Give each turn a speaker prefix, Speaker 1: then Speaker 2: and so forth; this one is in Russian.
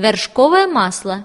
Speaker 1: вершковое масло.